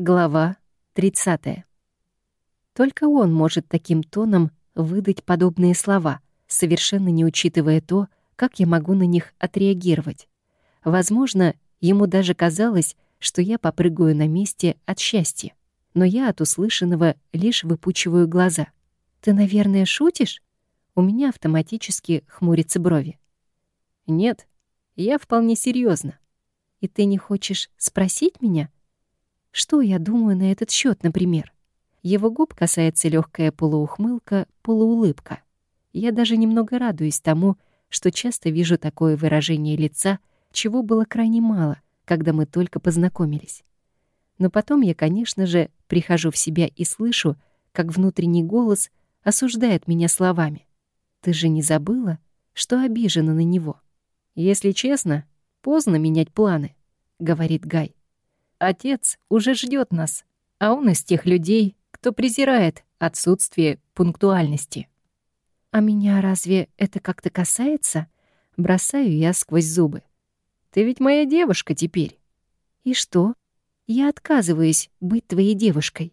Глава 30. Только он может таким тоном выдать подобные слова, совершенно не учитывая то, как я могу на них отреагировать. Возможно, ему даже казалось, что я попрыгаю на месте от счастья. Но я от услышанного лишь выпучиваю глаза. «Ты, наверное, шутишь?» У меня автоматически хмурятся брови. «Нет, я вполне серьезно. И ты не хочешь спросить меня?» Что я думаю на этот счет, например? Его губ касается легкая полуухмылка, полуулыбка. Я даже немного радуюсь тому, что часто вижу такое выражение лица, чего было крайне мало, когда мы только познакомились. Но потом я, конечно же, прихожу в себя и слышу, как внутренний голос осуждает меня словами. «Ты же не забыла, что обижена на него?» «Если честно, поздно менять планы», — говорит Гай. Отец уже ждет нас, а он из тех людей, кто презирает отсутствие пунктуальности. «А меня разве это как-то касается?» Бросаю я сквозь зубы. «Ты ведь моя девушка теперь». «И что? Я отказываюсь быть твоей девушкой».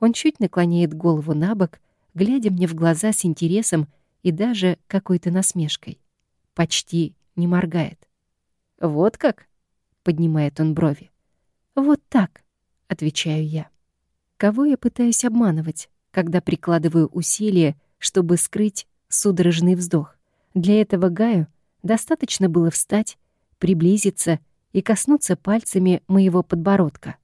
Он чуть наклоняет голову на бок, глядя мне в глаза с интересом и даже какой-то насмешкой. Почти не моргает. «Вот как?» — поднимает он брови. «Вот так», — отвечаю я. Кого я пытаюсь обманывать, когда прикладываю усилия, чтобы скрыть судорожный вздох? Для этого Гаю достаточно было встать, приблизиться и коснуться пальцами моего подбородка.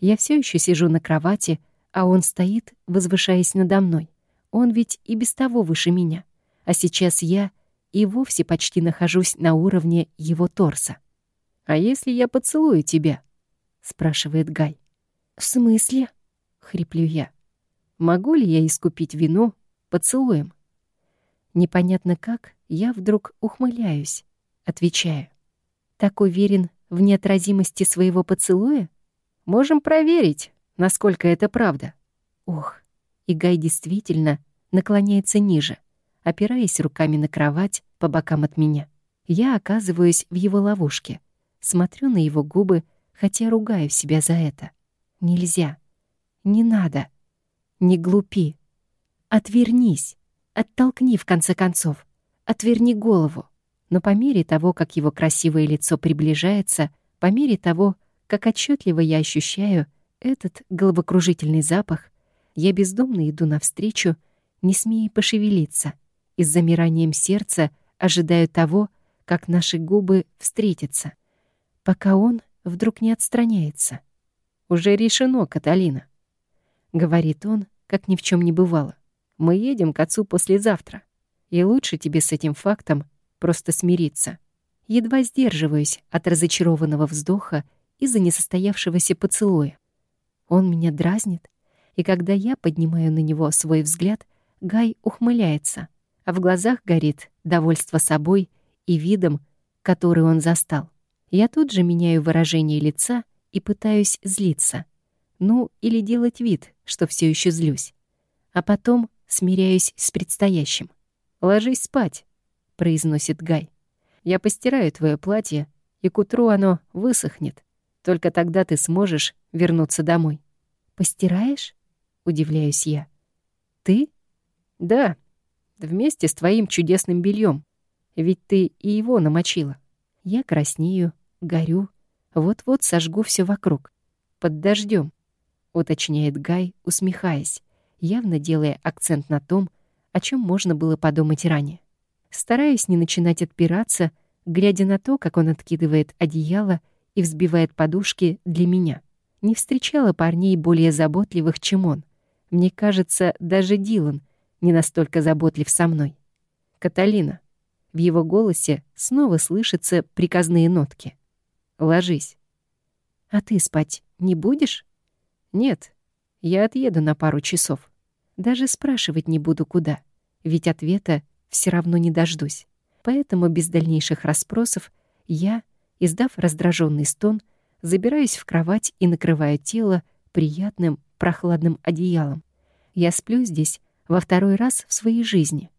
Я все еще сижу на кровати, а он стоит, возвышаясь надо мной. Он ведь и без того выше меня. А сейчас я и вовсе почти нахожусь на уровне его торса. «А если я поцелую тебя?» Спрашивает Гай. «В смысле?» — хриплю я. «Могу ли я искупить вину поцелуем?» Непонятно как, я вдруг ухмыляюсь, отвечаю. «Так уверен в неотразимости своего поцелуя? Можем проверить, насколько это правда». Ох, и Гай действительно наклоняется ниже, опираясь руками на кровать по бокам от меня. Я оказываюсь в его ловушке, смотрю на его губы, хотя ругаю себя за это. Нельзя. Не надо. Не глупи. Отвернись. Оттолкни, в конце концов. Отверни голову. Но по мере того, как его красивое лицо приближается, по мере того, как отчетливо я ощущаю этот головокружительный запах, я бездумно иду навстречу, не смея пошевелиться, и с замиранием сердца ожидаю того, как наши губы встретятся, пока он вдруг не отстраняется. «Уже решено, Каталина», — говорит он, как ни в чем не бывало. «Мы едем к отцу послезавтра, и лучше тебе с этим фактом просто смириться». Едва сдерживаюсь от разочарованного вздоха из-за несостоявшегося поцелуя. Он меня дразнит, и когда я поднимаю на него свой взгляд, Гай ухмыляется, а в глазах горит довольство собой и видом, который он застал. Я тут же меняю выражение лица и пытаюсь злиться. Ну, или делать вид, что все еще злюсь. А потом смиряюсь с предстоящим. «Ложись спать», — произносит Гай. «Я постираю твое платье, и к утру оно высохнет. Только тогда ты сможешь вернуться домой». «Постираешь?» — удивляюсь я. «Ты?» «Да, вместе с твоим чудесным бельем. Ведь ты и его намочила». Я краснею, горю, вот-вот сожгу все вокруг. Под дождем, уточняет Гай, усмехаясь, явно делая акцент на том, о чем можно было подумать ранее. Стараюсь не начинать отпираться, глядя на то, как он откидывает одеяло и взбивает подушки для меня. Не встречала парней более заботливых, чем он. Мне кажется, даже Дилан не настолько заботлив со мной. Каталина. В его голосе снова слышатся приказные нотки. Ложись. А ты спать не будешь? Нет, я отъеду на пару часов. Даже спрашивать не буду, куда, ведь ответа все равно не дождусь. Поэтому без дальнейших расспросов я, издав раздраженный стон, забираюсь в кровать и накрываю тело приятным прохладным одеялом. Я сплю здесь во второй раз в своей жизни.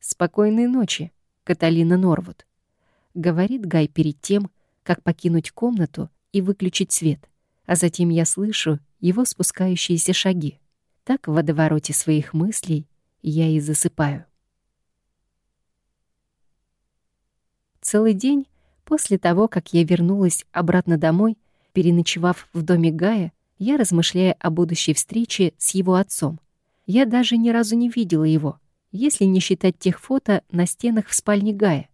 «Спокойной ночи, Каталина Норвуд», — говорит Гай перед тем, как покинуть комнату и выключить свет. А затем я слышу его спускающиеся шаги. Так в водовороте своих мыслей я и засыпаю. Целый день после того, как я вернулась обратно домой, переночевав в доме Гая, я размышляя о будущей встрече с его отцом. Я даже ни разу не видела его, если не считать тех фото на стенах в спальне Гая,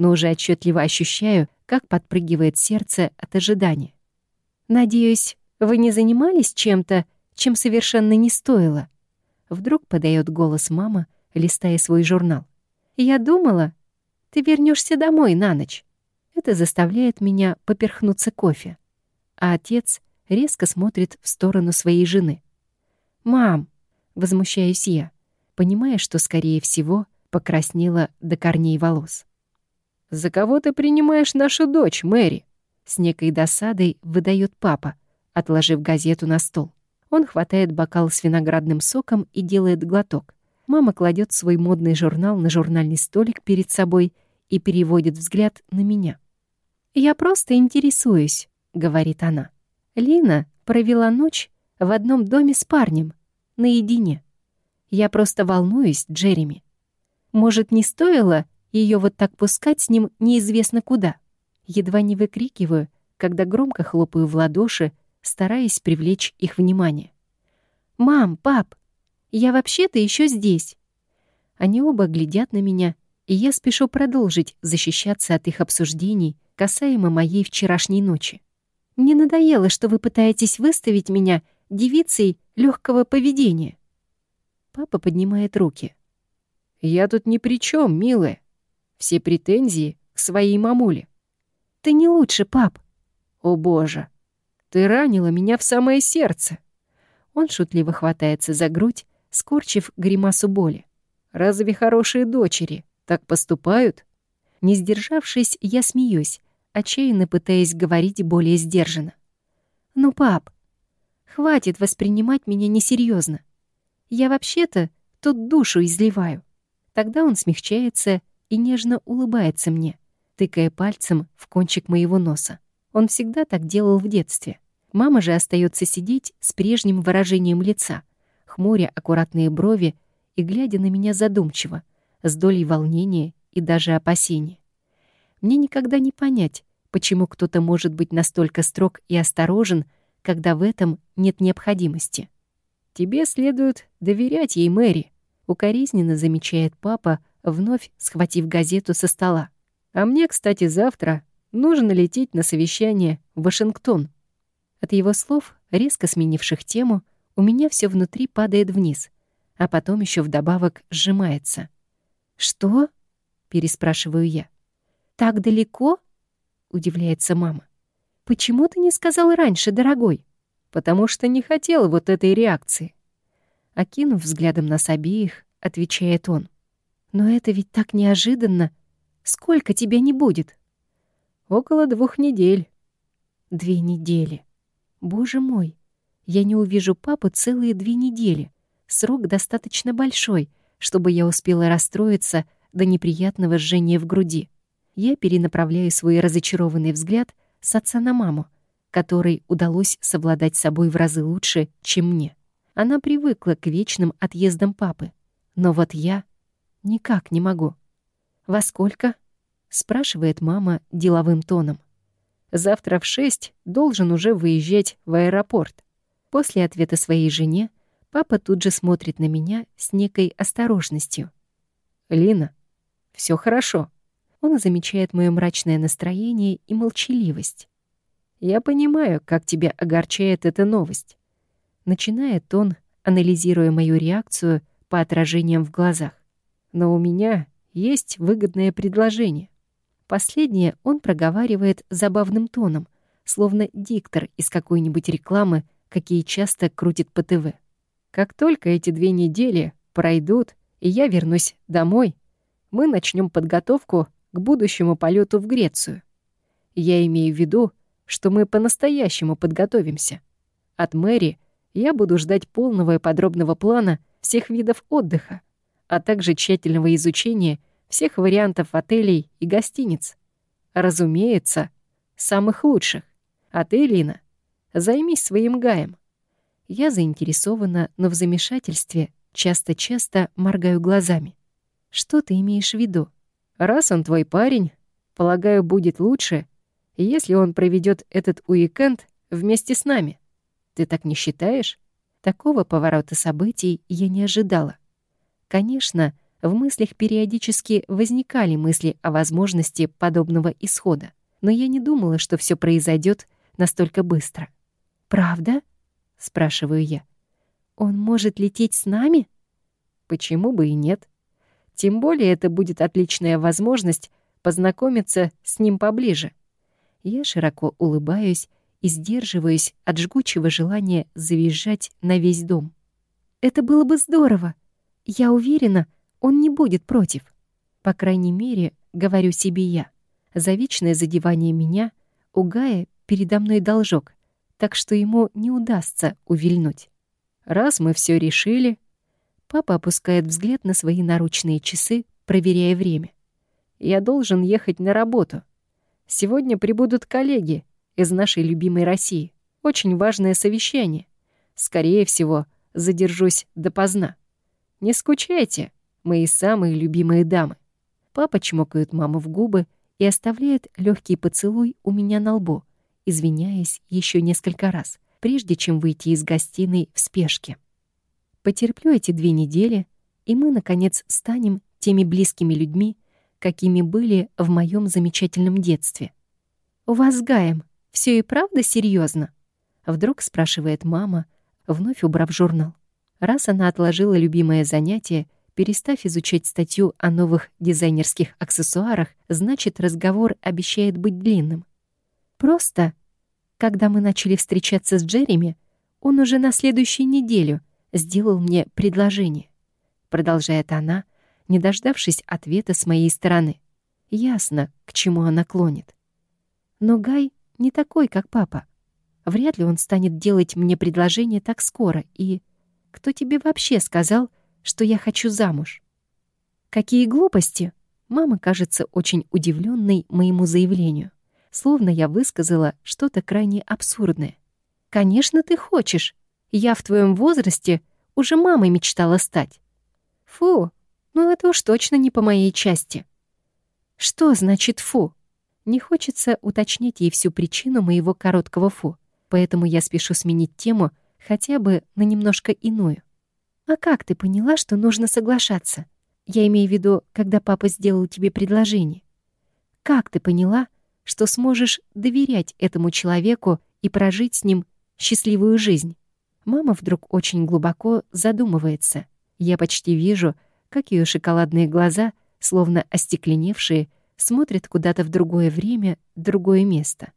но уже отчетливо ощущаю, как подпрыгивает сердце от ожидания. «Надеюсь, вы не занимались чем-то, чем совершенно не стоило?» Вдруг подает голос мама, листая свой журнал. «Я думала, ты вернешься домой на ночь». Это заставляет меня поперхнуться кофе. А отец резко смотрит в сторону своей жены. «Мам!» — возмущаюсь я, понимая, что, скорее всего, покраснела до корней волос. «За кого ты принимаешь нашу дочь, Мэри?» С некой досадой выдает папа, отложив газету на стол. Он хватает бокал с виноградным соком и делает глоток. Мама кладет свой модный журнал на журнальный столик перед собой и переводит взгляд на меня. «Я просто интересуюсь», — говорит она. Лина провела ночь в одном доме с парнем, наедине. Я просто волнуюсь, Джереми. Может, не стоило ее вот так пускать с ним неизвестно куда? Едва не выкрикиваю, когда громко хлопаю в ладоши, стараясь привлечь их внимание. «Мам, пап, я вообще-то еще здесь». Они оба глядят на меня, и я спешу продолжить защищаться от их обсуждений касаемо моей вчерашней ночи. Мне надоело, что вы пытаетесь выставить меня девицей легкого поведения. Папа поднимает руки. Я тут ни при чем, милая. Все претензии к своей мамуле. Ты не лучше, пап. О, боже. Ты ранила меня в самое сердце. Он шутливо хватается за грудь, скорчив гримасу боли. Разве хорошие дочери так поступают? Не сдержавшись, я смеюсь, отчаянно пытаясь говорить более сдержанно. «Ну, пап, хватит воспринимать меня несерьезно. Я вообще-то тут душу изливаю». Тогда он смягчается и нежно улыбается мне, тыкая пальцем в кончик моего носа. Он всегда так делал в детстве. Мама же остается сидеть с прежним выражением лица, хмуря аккуратные брови и глядя на меня задумчиво, с долей волнения и даже опасения. Мне никогда не понять, почему кто-то может быть настолько строг и осторожен, когда в этом нет необходимости. «Тебе следует доверять ей, Мэри», — укоризненно замечает папа, вновь схватив газету со стола. «А мне, кстати, завтра нужно лететь на совещание в Вашингтон». От его слов, резко сменивших тему, у меня все внутри падает вниз, а потом еще вдобавок сжимается. «Что?» — переспрашиваю я. «Так далеко?» — удивляется мама. «Почему ты не сказал раньше, дорогой?» «Потому что не хотел вот этой реакции». Окинув взглядом нас обеих, отвечает он. «Но это ведь так неожиданно. Сколько тебя не будет?» «Около двух недель». «Две недели. Боже мой, я не увижу папу целые две недели. Срок достаточно большой, чтобы я успела расстроиться до неприятного жжения в груди я перенаправляю свой разочарованный взгляд с отца на маму, которой удалось совладать собой в разы лучше, чем мне. Она привыкла к вечным отъездам папы. Но вот я никак не могу. «Во сколько?» — спрашивает мама деловым тоном. «Завтра в шесть должен уже выезжать в аэропорт». После ответа своей жене папа тут же смотрит на меня с некой осторожностью. «Лина, все хорошо». Он замечает мое мрачное настроение и молчаливость. «Я понимаю, как тебя огорчает эта новость», — начинает он, анализируя мою реакцию по отражениям в глазах. «Но у меня есть выгодное предложение». Последнее он проговаривает забавным тоном, словно диктор из какой-нибудь рекламы, какие часто крутит по ТВ. «Как только эти две недели пройдут, и я вернусь домой, мы начнем подготовку к будущему полету в Грецию. Я имею в виду, что мы по-настоящему подготовимся. От Мэри я буду ждать полного и подробного плана всех видов отдыха, а также тщательного изучения всех вариантов отелей и гостиниц. Разумеется, самых лучших. А ты, Лина, займись своим Гаем. Я заинтересована, но в замешательстве часто-часто моргаю глазами. Что ты имеешь в виду? Раз он твой парень, полагаю, будет лучше, если он проведет этот уикенд вместе с нами. Ты так не считаешь? Такого поворота событий я не ожидала. Конечно, в мыслях периодически возникали мысли о возможности подобного исхода, но я не думала, что все произойдет настолько быстро. «Правда?» — спрашиваю я. «Он может лететь с нами?» «Почему бы и нет? Тем более это будет отличная возможность познакомиться с ним поближе». Я широко улыбаюсь и сдерживаюсь от жгучего желания завизжать на весь дом. «Это было бы здорово! Я уверена, он не будет против. По крайней мере, говорю себе я. За вечное задевание меня у Гая передо мной должок, так что ему не удастся увильнуть. Раз мы все решили... Папа опускает взгляд на свои наручные часы, проверяя время. Я должен ехать на работу. Сегодня прибудут коллеги из нашей любимой России. Очень важное совещание. Скорее всего, задержусь допоздна. Не скучайте мои самые любимые дамы. Папа чмокает маму в губы и оставляет легкий поцелуй у меня на лбу, извиняясь еще несколько раз, прежде чем выйти из гостиной в спешке. Потерплю эти две недели, и мы, наконец, станем теми близкими людьми, какими были в моем замечательном детстве. «У вас с Гаем все и правда серьезно? Вдруг спрашивает мама, вновь убрав журнал. Раз она отложила любимое занятие — Перестав изучать статью о новых дизайнерских аксессуарах, значит, разговор обещает быть длинным. Просто, когда мы начали встречаться с Джереми, он уже на следующей неделю сделал мне предложение. Продолжает она, не дождавшись ответа с моей стороны. Ясно, к чему она клонит. Но Гай не такой, как папа. Вряд ли он станет делать мне предложение так скоро. И кто тебе вообще сказал, что я хочу замуж. Какие глупости! Мама кажется очень удивленной моему заявлению, словно я высказала что-то крайне абсурдное. Конечно, ты хочешь. Я в твоем возрасте уже мамой мечтала стать. Фу, ну это уж точно не по моей части. Что значит фу? Не хочется уточнять ей всю причину моего короткого фу, поэтому я спешу сменить тему хотя бы на немножко иную. «А как ты поняла, что нужно соглашаться? Я имею в виду, когда папа сделал тебе предложение. Как ты поняла, что сможешь доверять этому человеку и прожить с ним счастливую жизнь?» Мама вдруг очень глубоко задумывается. Я почти вижу, как ее шоколадные глаза, словно остекленевшие, смотрят куда-то в другое время, другое место.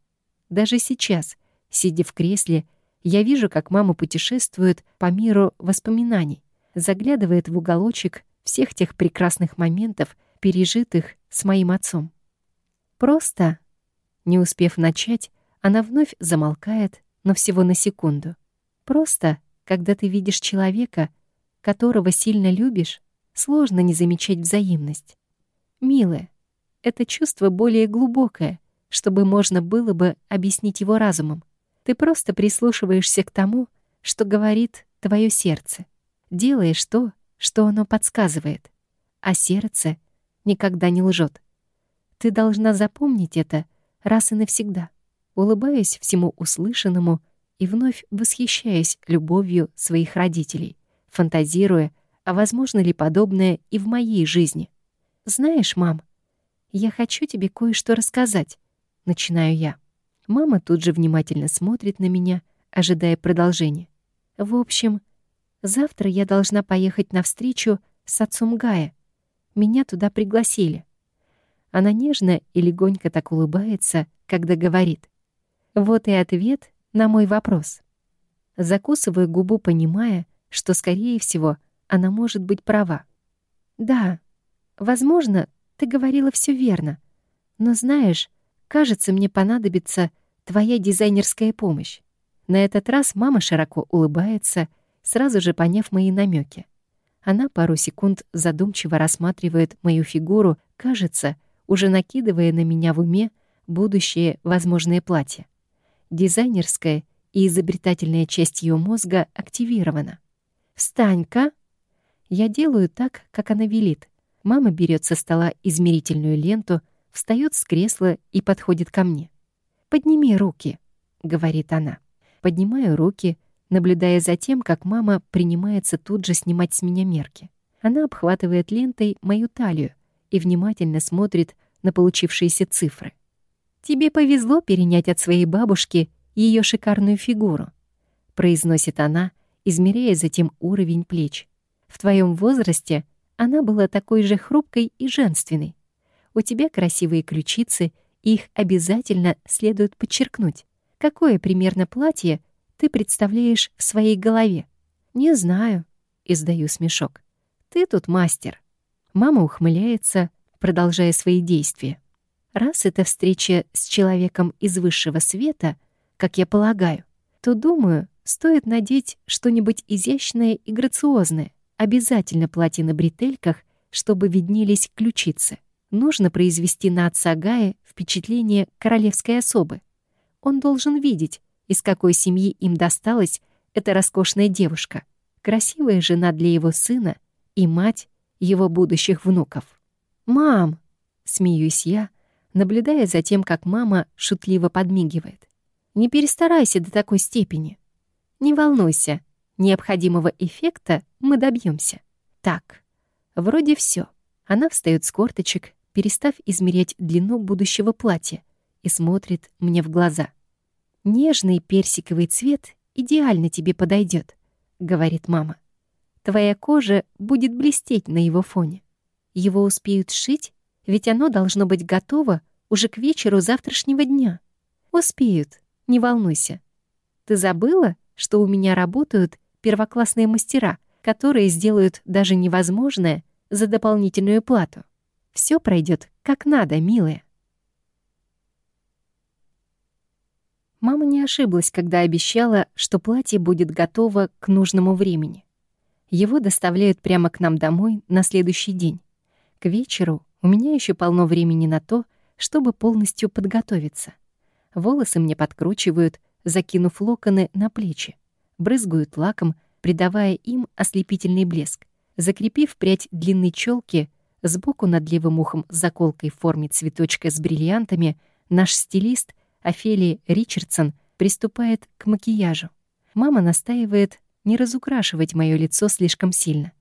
Даже сейчас, сидя в кресле, я вижу, как мама путешествует по миру воспоминаний, заглядывает в уголочек всех тех прекрасных моментов, пережитых с моим отцом. Просто, не успев начать, она вновь замолкает, но всего на секунду. Просто, когда ты видишь человека, которого сильно любишь, сложно не замечать взаимность. Милая, это чувство более глубокое, чтобы можно было бы объяснить его разумом. Ты просто прислушиваешься к тому, что говорит твое сердце делаешь то, что оно подсказывает, а сердце никогда не лжет. Ты должна запомнить это раз и навсегда, улыбаясь всему услышанному и вновь восхищаясь любовью своих родителей, фантазируя, а возможно ли подобное и в моей жизни. «Знаешь, мам, я хочу тебе кое-что рассказать», — начинаю я. Мама тут же внимательно смотрит на меня, ожидая продолжения. В общем, Завтра я должна поехать на встречу с отцом Гая. Меня туда пригласили. Она нежно и легонько так улыбается, когда говорит. Вот и ответ на мой вопрос. Закусываю губу, понимая, что, скорее всего, она может быть права. Да, возможно, ты говорила все верно. Но знаешь, кажется, мне понадобится твоя дизайнерская помощь. На этот раз мама широко улыбается сразу же поняв мои намеки. Она пару секунд задумчиво рассматривает мою фигуру, кажется, уже накидывая на меня в уме будущее возможное платье. Дизайнерское и изобретательная часть ее мозга активирована. «Встань-ка!» Я делаю так, как она велит. Мама берет со стола измерительную ленту, встает с кресла и подходит ко мне. «Подними руки», — говорит она. Поднимаю руки, наблюдая за тем, как мама принимается тут же снимать с меня мерки. Она обхватывает лентой мою талию и внимательно смотрит на получившиеся цифры. «Тебе повезло перенять от своей бабушки ее шикарную фигуру», — произносит она, измеряя затем уровень плеч. «В твоем возрасте она была такой же хрупкой и женственной. У тебя красивые ключицы, их обязательно следует подчеркнуть. Какое примерно платье ты представляешь в своей голове?» «Не знаю», — издаю смешок. «Ты тут мастер». Мама ухмыляется, продолжая свои действия. Раз это встреча с человеком из высшего света, как я полагаю, то, думаю, стоит надеть что-нибудь изящное и грациозное. Обязательно платье на бретельках, чтобы виднелись ключицы. Нужно произвести на отца Гая впечатление королевской особы. Он должен видеть, из какой семьи им досталась эта роскошная девушка, красивая жена для его сына и мать его будущих внуков. «Мам!» — смеюсь я, наблюдая за тем, как мама шутливо подмигивает. «Не перестарайся до такой степени. Не волнуйся, необходимого эффекта мы добьемся. Так, вроде все. Она встает с корточек, перестав измерять длину будущего платья, и смотрит мне в глаза. «Нежный персиковый цвет идеально тебе подойдет, говорит мама. «Твоя кожа будет блестеть на его фоне. Его успеют сшить ведь оно должно быть готово уже к вечеру завтрашнего дня. Успеют, не волнуйся. Ты забыла, что у меня работают первоклассные мастера, которые сделают даже невозможное за дополнительную плату. Все пройдет как надо, милая. Мама не ошиблась, когда обещала, что платье будет готово к нужному времени. Его доставляют прямо к нам домой на следующий день. К вечеру у меня еще полно времени на то, чтобы полностью подготовиться. Волосы мне подкручивают, закинув локоны на плечи, брызгают лаком, придавая им ослепительный блеск. Закрепив прядь длинной челки, сбоку над левым ухом заколкой в форме цветочка с бриллиантами, наш стилист Офелия Ричардсон приступает к макияжу. Мама настаивает не разукрашивать мое лицо слишком сильно.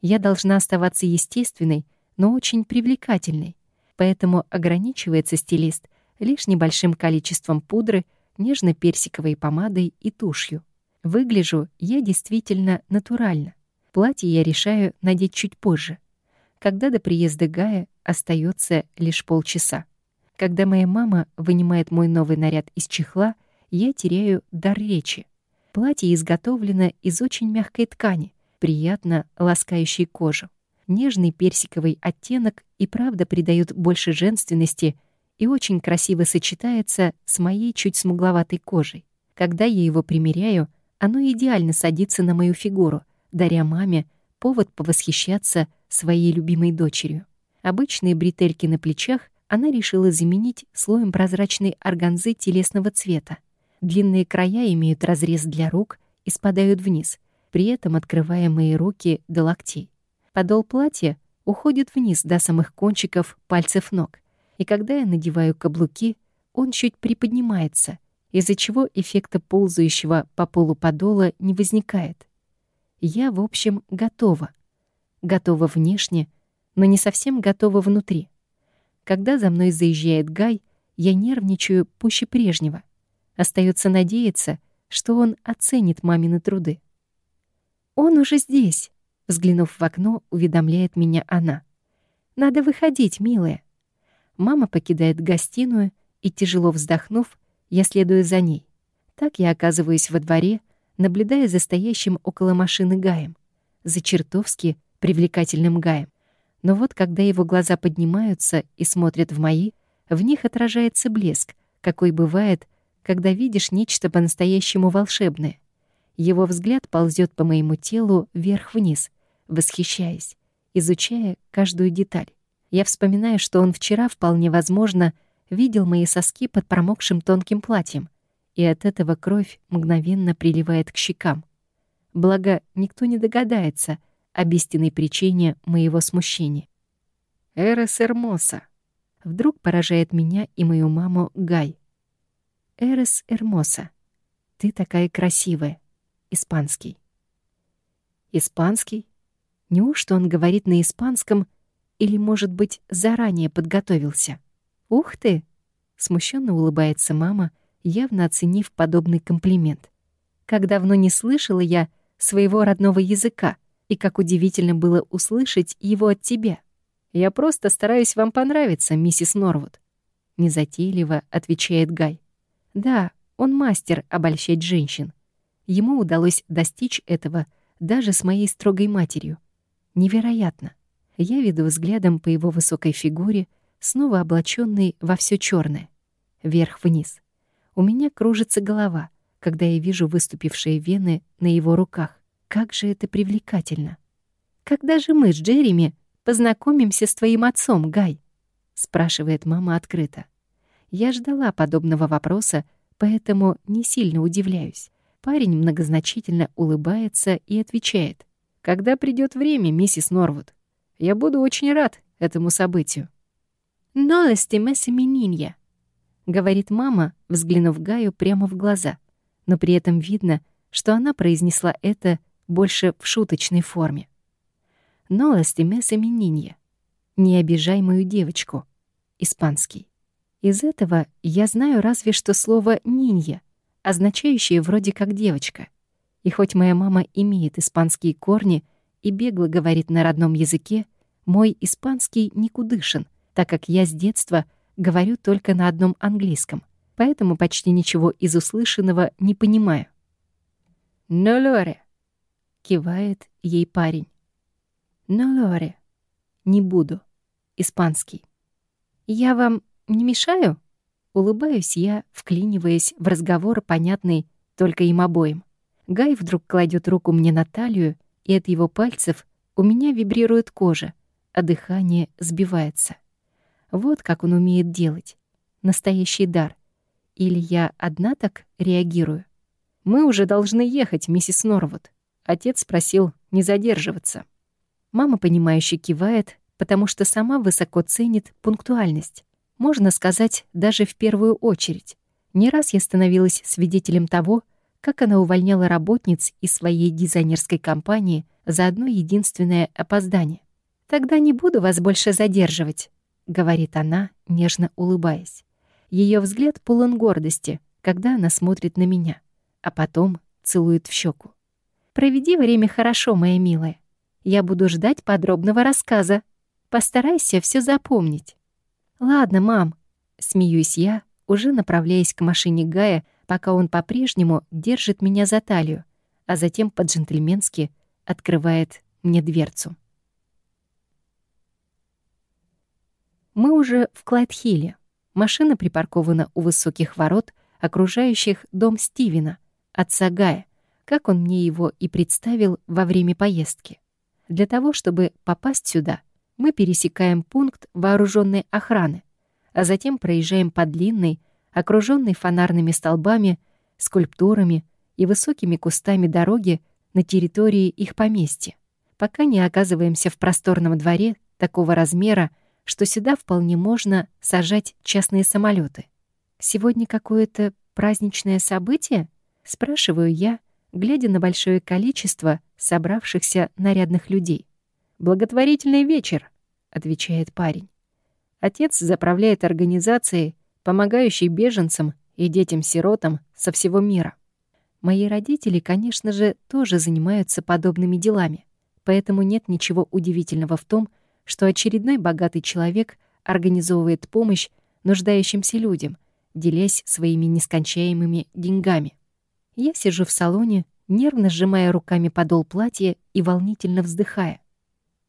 Я должна оставаться естественной, но очень привлекательной, поэтому ограничивается стилист лишь небольшим количеством пудры, нежно-персиковой помадой и тушью. Выгляжу я действительно натурально. Платье я решаю надеть чуть позже, когда до приезда Гая остается лишь полчаса. Когда моя мама вынимает мой новый наряд из чехла, я теряю дар речи. Платье изготовлено из очень мягкой ткани, приятно ласкающей кожу. Нежный персиковый оттенок и правда придает больше женственности и очень красиво сочетается с моей чуть смугловатой кожей. Когда я его примеряю, оно идеально садится на мою фигуру, даря маме повод повосхищаться своей любимой дочерью. Обычные бретельки на плечах она решила заменить слоем прозрачной органзы телесного цвета. Длинные края имеют разрез для рук и спадают вниз, при этом открывая мои руки до локтей. Подол платья уходит вниз до самых кончиков пальцев ног, и когда я надеваю каблуки, он чуть приподнимается, из-за чего эффекта ползающего по полу подола не возникает. Я, в общем, готова. Готова внешне, но не совсем готова внутри. Когда за мной заезжает Гай, я нервничаю пуще прежнего. Остается надеяться, что он оценит мамины труды. «Он уже здесь», Взглянув в окно, уведомляет меня она. «Надо выходить, милая». Мама покидает гостиную, и, тяжело вздохнув, я следую за ней. Так я оказываюсь во дворе, наблюдая за стоящим около машины Гаем, за чертовски привлекательным Гаем. Но вот когда его глаза поднимаются и смотрят в мои, в них отражается блеск, какой бывает, когда видишь нечто по-настоящему волшебное. Его взгляд ползет по моему телу вверх-вниз, восхищаясь, изучая каждую деталь. Я вспоминаю, что он вчера, вполне возможно, видел мои соски под промокшим тонким платьем, и от этого кровь мгновенно приливает к щекам. Благо, никто не догадается об истинной причине моего смущения. «Эрес Эрмоса», Вдруг поражает меня и мою маму Гай. «Эрес Эрмоса, ты такая красивая». Испанский. Испанский? Неужто он говорит на испанском или, может быть, заранее подготовился? «Ух ты!» — смущенно улыбается мама, явно оценив подобный комплимент. «Как давно не слышала я своего родного языка, и как удивительно было услышать его от тебя!» «Я просто стараюсь вам понравиться, миссис Норвуд», — незатейливо отвечает Гай. «Да, он мастер обольщать женщин. Ему удалось достичь этого даже с моей строгой матерью. Невероятно. Я веду взглядом по его высокой фигуре, снова облаченной во все черное, вверх-вниз. У меня кружится голова, когда я вижу выступившие вены на его руках. Как же это привлекательно. Когда же мы с Джереми познакомимся с твоим отцом, Гай?» — спрашивает мама открыто. Я ждала подобного вопроса, поэтому не сильно удивляюсь. Парень многозначительно улыбается и отвечает. «Когда придет время, миссис Норвуд, я буду очень рад этому событию». «Но ластимеса мининья», — говорит мама, взглянув Гаю прямо в глаза, но при этом видно, что она произнесла это больше в шуточной форме но ластимес именинье. Не обижай мою девочку. Испанский. Из этого я знаю разве что слово «нинья», означающее вроде как «девочка». И хоть моя мама имеет испанские корни и бегло говорит на родном языке, мой испанский никудышен, так как я с детства говорю только на одном английском, поэтому почти ничего из услышанного не понимаю. «Но лоре», — кивает ей парень. «Но, Лоре, не буду. Испанский. Я вам не мешаю?» Улыбаюсь я, вклиниваясь в разговор, понятный только им обоим. Гай вдруг кладет руку мне на талию, и от его пальцев у меня вибрирует кожа, а дыхание сбивается. Вот как он умеет делать. Настоящий дар. Или я одна так реагирую? «Мы уже должны ехать, миссис Норвуд». Отец просил не задерживаться. Мама, понимающе кивает, потому что сама высоко ценит пунктуальность. Можно сказать, даже в первую очередь. Не раз я становилась свидетелем того, как она увольняла работниц из своей дизайнерской компании за одно единственное опоздание. «Тогда не буду вас больше задерживать», — говорит она, нежно улыбаясь. Ее взгляд полон гордости, когда она смотрит на меня, а потом целует в щеку. «Проведи время хорошо, моя милая. Я буду ждать подробного рассказа. Постарайся все запомнить. Ладно, мам, смеюсь я, уже направляясь к машине Гая, пока он по-прежнему держит меня за талию, а затем по-джентльменски открывает мне дверцу. Мы уже в Клайдхилле. Машина припаркована у высоких ворот, окружающих дом Стивена, отца Гая, как он мне его и представил во время поездки. Для того, чтобы попасть сюда, мы пересекаем пункт вооруженной охраны, а затем проезжаем по длинной, окруженной фонарными столбами, скульптурами и высокими кустами дороги на территории их поместья, пока не оказываемся в просторном дворе такого размера, что сюда вполне можно сажать частные самолеты. Сегодня какое-то праздничное событие? Спрашиваю я, глядя на большое количество собравшихся нарядных людей. «Благотворительный вечер», — отвечает парень. Отец заправляет организацией, помогающей беженцам и детям-сиротам со всего мира. Мои родители, конечно же, тоже занимаются подобными делами, поэтому нет ничего удивительного в том, что очередной богатый человек организовывает помощь нуждающимся людям, делясь своими нескончаемыми деньгами. Я сижу в салоне, нервно сжимая руками подол платья и волнительно вздыхая.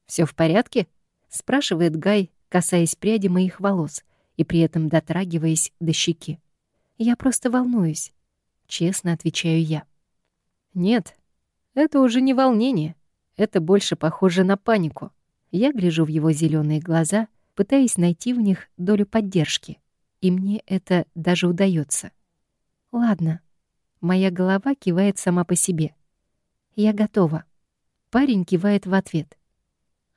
Все в порядке?» — спрашивает Гай, касаясь пряди моих волос и при этом дотрагиваясь до щеки. «Я просто волнуюсь», — честно отвечаю я. «Нет, это уже не волнение. Это больше похоже на панику. Я гляжу в его зеленые глаза, пытаясь найти в них долю поддержки, и мне это даже удается. Ладно. Моя голова кивает сама по себе. Я готова. Парень кивает в ответ.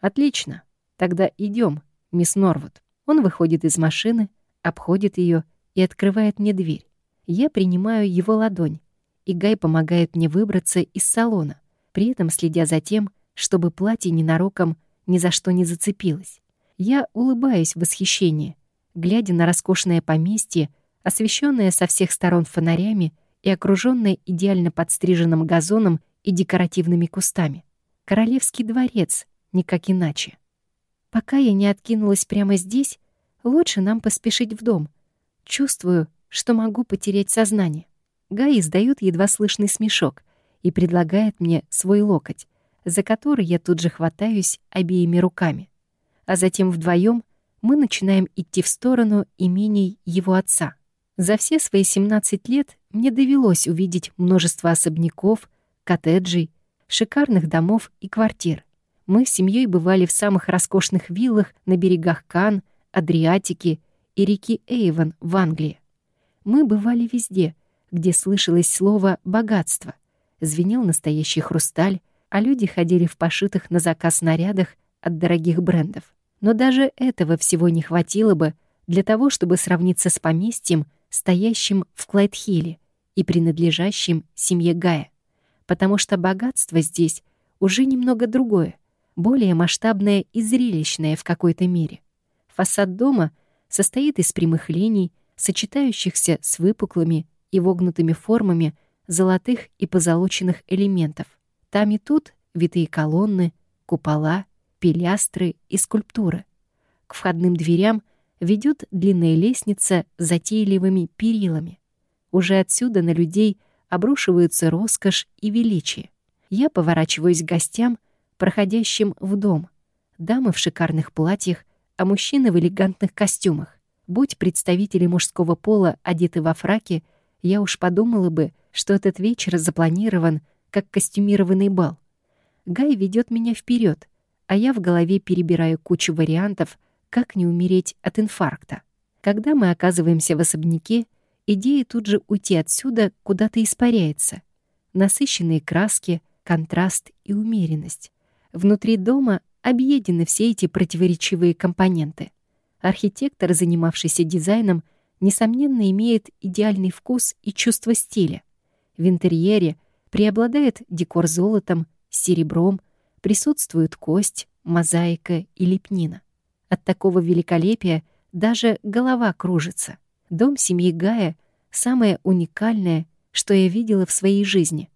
Отлично. Тогда идем, мисс Норвуд. Он выходит из машины, обходит ее и открывает мне дверь. Я принимаю его ладонь, и Гай помогает мне выбраться из салона, при этом следя за тем, чтобы платье ненароком ни за что не зацепилось. Я улыбаюсь в восхищении, глядя на роскошное поместье, освещенное со всех сторон фонарями и окружённое идеально подстриженным газоном и декоративными кустами. Королевский дворец, никак иначе. Пока я не откинулась прямо здесь, лучше нам поспешить в дом. Чувствую, что могу потерять сознание. Гай издает едва слышный смешок и предлагает мне свой локоть, за который я тут же хватаюсь обеими руками. А затем вдвоем мы начинаем идти в сторону имений его отца. За все свои 17 лет мне довелось увидеть множество особняков, коттеджей, шикарных домов и квартир. Мы с семьей бывали в самых роскошных виллах на берегах Кан, Адриатики и реки Эйвон в Англии. Мы бывали везде, где слышалось слово «богатство». Звенел настоящий хрусталь, а люди ходили в пошитых на заказ нарядах от дорогих брендов. Но даже этого всего не хватило бы для того, чтобы сравниться с поместьем, стоящим в Клайдхилле и принадлежащим семье Гая. Потому что богатство здесь уже немного другое, более масштабное и зрелищное в какой-то мере. Фасад дома состоит из прямых линий, сочетающихся с выпуклыми и вогнутыми формами золотых и позолоченных элементов. Там и тут витые колонны, купола, пилястры и скульптуры. К входным дверям ведет длинная лестница с затейливыми перилами. Уже отсюда на людей обрушиваются роскошь и величие. Я поворачиваюсь к гостям, проходящим в дом. Дамы в шикарных платьях, а мужчины в элегантных костюмах. Будь представители мужского пола одеты во фраке, я уж подумала бы, что этот вечер запланирован как костюмированный бал. Гай ведет меня вперед, а я в голове перебираю кучу вариантов, как не умереть от инфаркта. Когда мы оказываемся в особняке, идея тут же уйти отсюда куда-то испаряется. Насыщенные краски, контраст и умеренность. Внутри дома объедены все эти противоречивые компоненты. Архитектор, занимавшийся дизайном, несомненно, имеет идеальный вкус и чувство стиля. В интерьере преобладает декор золотом, серебром, присутствует кость, мозаика и лепнина. От такого великолепия даже голова кружится. Дом семьи Гая — самое уникальное, что я видела в своей жизни.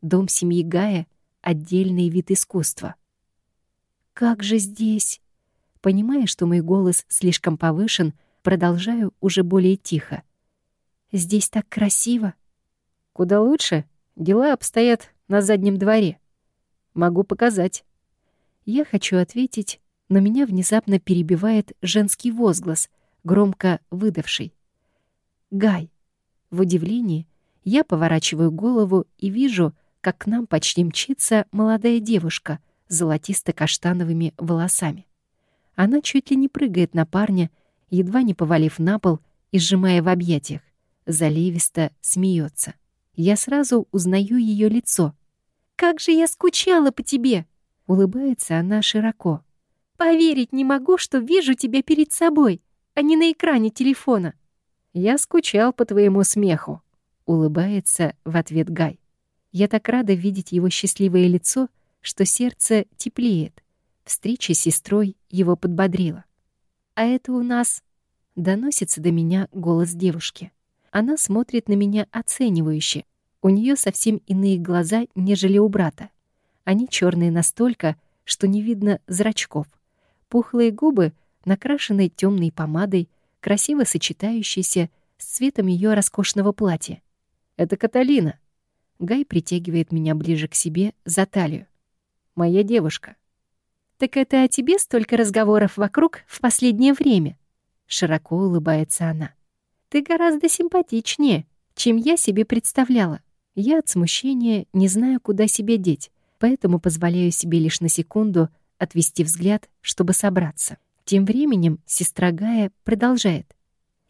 Дом семьи Гая — отдельный вид искусства. «Как же здесь?» Понимая, что мой голос слишком повышен, продолжаю уже более тихо. «Здесь так красиво!» «Куда лучше? Дела обстоят на заднем дворе. Могу показать». Я хочу ответить, но меня внезапно перебивает женский возглас, громко выдавший. «Гай!» В удивлении я поворачиваю голову и вижу, как к нам почти мчится молодая девушка с золотисто-каштановыми волосами. Она чуть ли не прыгает на парня, едва не повалив на пол и сжимая в объятиях. Заливисто смеется. Я сразу узнаю ее лицо. «Как же я скучала по тебе!» Улыбается она широко. «Поверить не могу, что вижу тебя перед собой, а не на экране телефона». «Я скучал по твоему смеху», — улыбается в ответ Гай. Я так рада видеть его счастливое лицо, что сердце теплеет. Встреча с сестрой его подбодрила. «А это у нас...» — доносится до меня голос девушки. Она смотрит на меня оценивающе. У нее совсем иные глаза, нежели у брата. Они черные настолько, что не видно зрачков. Пухлые губы, накрашенные темной помадой, красиво сочетающиеся с цветом ее роскошного платья. «Это Каталина». Гай притягивает меня ближе к себе за талию. «Моя девушка». «Так это о тебе столько разговоров вокруг в последнее время?» Широко улыбается она. «Ты гораздо симпатичнее, чем я себе представляла. Я от смущения не знаю, куда себя деть, поэтому позволяю себе лишь на секунду отвести взгляд, чтобы собраться. Тем временем сестра Гая продолжает.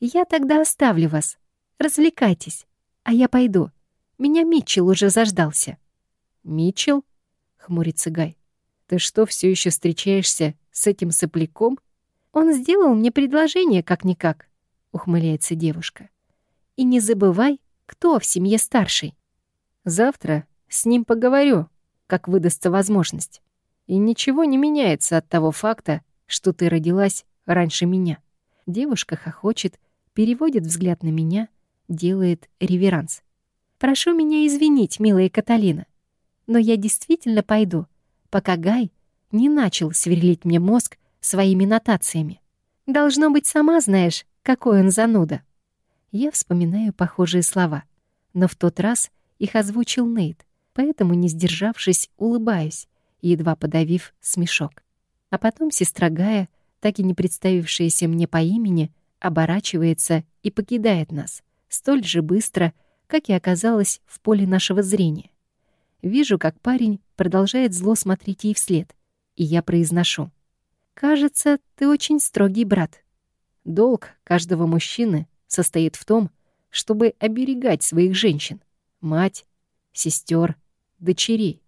«Я тогда оставлю вас. Развлекайтесь. А я пойду. Меня Митчелл уже заждался». «Митчелл?» — хмурится Гай. «Ты что, все еще встречаешься с этим сопляком?» «Он сделал мне предложение как-никак», — ухмыляется девушка. «И не забывай, кто в семье старший. Завтра с ним поговорю, как выдастся возможность. И ничего не меняется от того факта, что ты родилась раньше меня». Девушка хохочет, переводит взгляд на меня, делает реверанс. «Прошу меня извинить, милая Каталина, но я действительно пойду, пока Гай не начал сверлить мне мозг своими нотациями. Должно быть, сама знаешь, какой он зануда». Я вспоминаю похожие слова, но в тот раз их озвучил Нейт, поэтому, не сдержавшись, улыбаюсь, едва подавив смешок. А потом сестра Гая, так и не представившаяся мне по имени, оборачивается и покидает нас столь же быстро, как и оказалась в поле нашего зрения. Вижу, как парень продолжает зло смотреть ей вслед, и я произношу. «Кажется, ты очень строгий брат». Долг каждого мужчины состоит в том, чтобы оберегать своих женщин, мать, сестер, дочерей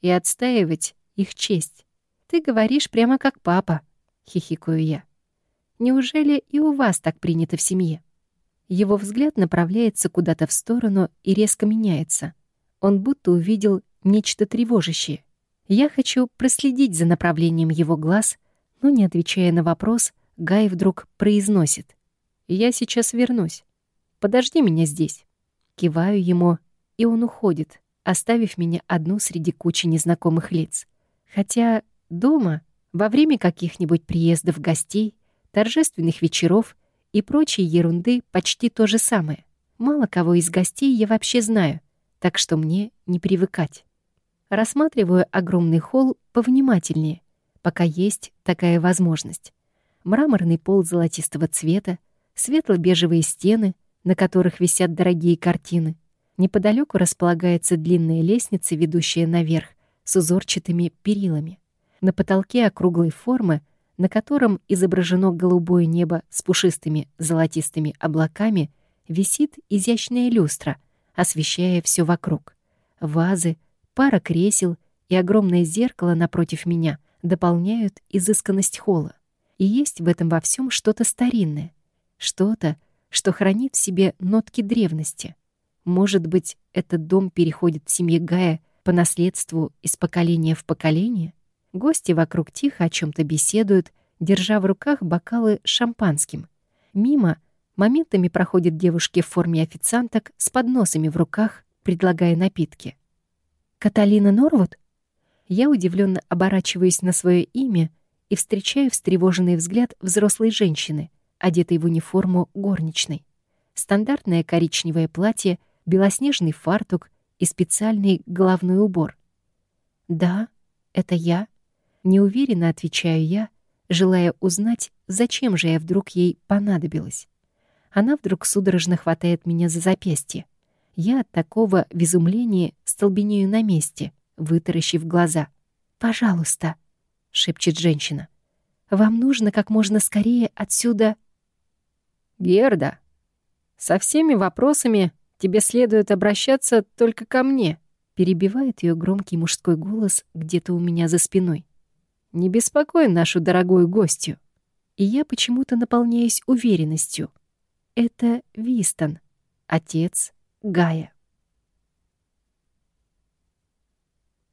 и отстаивать их честь. «Ты говоришь прямо как папа», — хихикаю я. «Неужели и у вас так принято в семье?» Его взгляд направляется куда-то в сторону и резко меняется. Он будто увидел нечто тревожащее. Я хочу проследить за направлением его глаз, но, не отвечая на вопрос, Гай вдруг произносит. Я сейчас вернусь. Подожди меня здесь». Киваю ему, и он уходит, оставив меня одну среди кучи незнакомых лиц. Хотя дома, во время каких-нибудь приездов гостей, торжественных вечеров и прочей ерунды почти то же самое. Мало кого из гостей я вообще знаю, так что мне не привыкать. Рассматриваю огромный холл повнимательнее, пока есть такая возможность. Мраморный пол золотистого цвета, светло-бежевые стены, на которых висят дорогие картины. Неподалеку располагается длинная лестница, ведущая наверх, с узорчатыми перилами. На потолке округлой формы, на котором изображено голубое небо с пушистыми золотистыми облаками, висит изящная люстра, освещая все вокруг. Вазы, пара кресел и огромное зеркало напротив меня дополняют изысканность холла. И есть в этом во всем что-то старинное, что-то, что хранит в себе нотки древности. Может быть, этот дом переходит в семье Гая по наследству из поколения в поколение? Гости вокруг тихо о чем то беседуют, держа в руках бокалы шампанским. Мимо моментами проходят девушки в форме официанток с подносами в руках, предлагая напитки. «Каталина Норвуд?» Я удивленно оборачиваюсь на свое имя и встречаю встревоженный взгляд взрослой женщины — одетый в униформу горничной. Стандартное коричневое платье, белоснежный фартук и специальный головной убор. «Да, это я», — неуверенно отвечаю я, желая узнать, зачем же я вдруг ей понадобилась. Она вдруг судорожно хватает меня за запястье. Я от такого в изумлении столбенею на месте, вытаращив глаза. «Пожалуйста», — шепчет женщина, — «вам нужно как можно скорее отсюда...» Герда, со всеми вопросами тебе следует обращаться только ко мне», перебивает ее громкий мужской голос где-то у меня за спиной. «Не беспокой нашу дорогую гостью». И я почему-то наполняюсь уверенностью. Это Вистон, отец Гая.